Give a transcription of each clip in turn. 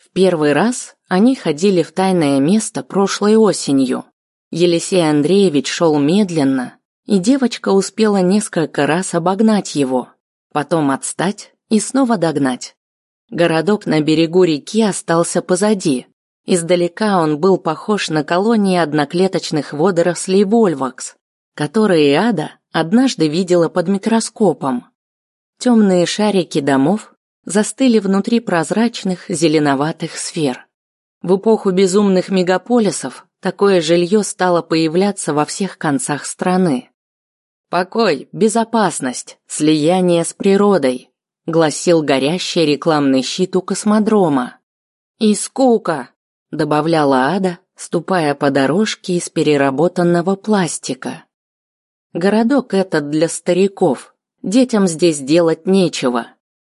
В первый раз они ходили в тайное место прошлой осенью. Елисей Андреевич шел медленно, и девочка успела несколько раз обогнать его, потом отстать и снова догнать. Городок на берегу реки остался позади. Издалека он был похож на колонии одноклеточных водорослей вольвакс, которые Ада однажды видела под микроскопом. Темные шарики домов застыли внутри прозрачных зеленоватых сфер. В эпоху безумных мегаполисов такое жилье стало появляться во всех концах страны. Покой, безопасность, слияние с природой, гласил горящий рекламный щит у космодрома. И скука, добавляла Ада, ступая по дорожке из переработанного пластика. Городок этот для стариков. Детям здесь делать нечего.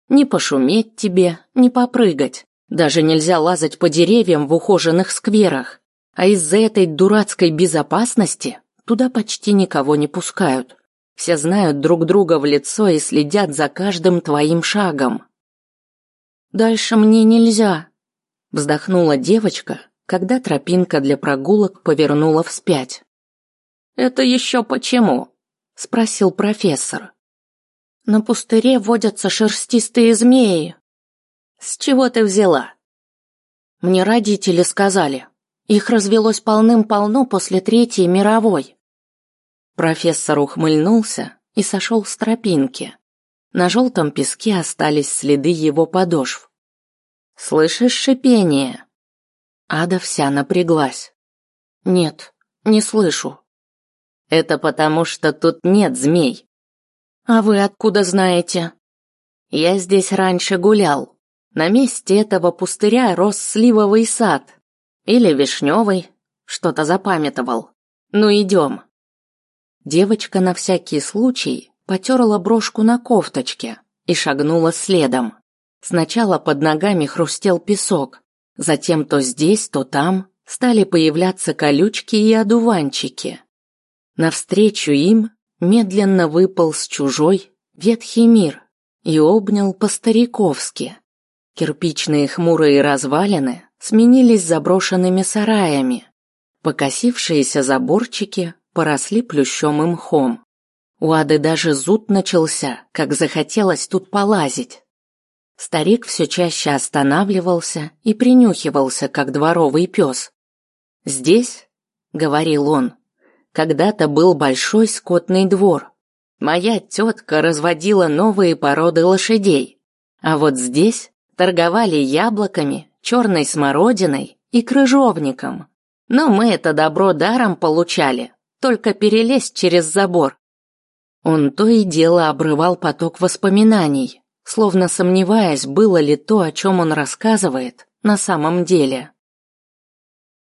Не пошуметь тебе, не попрыгать. Даже нельзя лазать по деревьям в ухоженных скверах. А из-за этой дурацкой безопасности туда почти никого не пускают. Все знают друг друга в лицо и следят за каждым твоим шагом. Дальше мне нельзя, вздохнула девочка, когда тропинка для прогулок повернула вспять. Это еще почему? спросил профессор. На пустыре водятся шерстистые змеи. С чего ты взяла? Мне родители сказали. Их развелось полным-полно после Третьей мировой. Профессор ухмыльнулся и сошел с тропинки. На желтом песке остались следы его подошв. «Слышишь шипение?» Ада вся напряглась. «Нет, не слышу». «Это потому, что тут нет змей. «А вы откуда знаете?» «Я здесь раньше гулял. На месте этого пустыря рос сливовый сад. Или вишневый. Что-то запамятовал. Ну, идем». Девочка на всякий случай потерла брошку на кофточке и шагнула следом. Сначала под ногами хрустел песок, затем то здесь, то там стали появляться колючки и одуванчики. Навстречу им медленно выпал с чужой ветхий мир и обнял по-стариковски. Кирпичные хмурые развалины сменились заброшенными сараями. Покосившиеся заборчики поросли плющом и мхом. У Ады даже зуд начался, как захотелось тут полазить. Старик все чаще останавливался и принюхивался, как дворовый пес. «Здесь», — говорил он, когда-то был большой скотный двор. Моя тетка разводила новые породы лошадей. А вот здесь торговали яблоками, черной смородиной и крыжовником. Но мы это добро даром получали, только перелезть через забор. Он то и дело обрывал поток воспоминаний, словно сомневаясь, было ли то, о чем он рассказывает, на самом деле.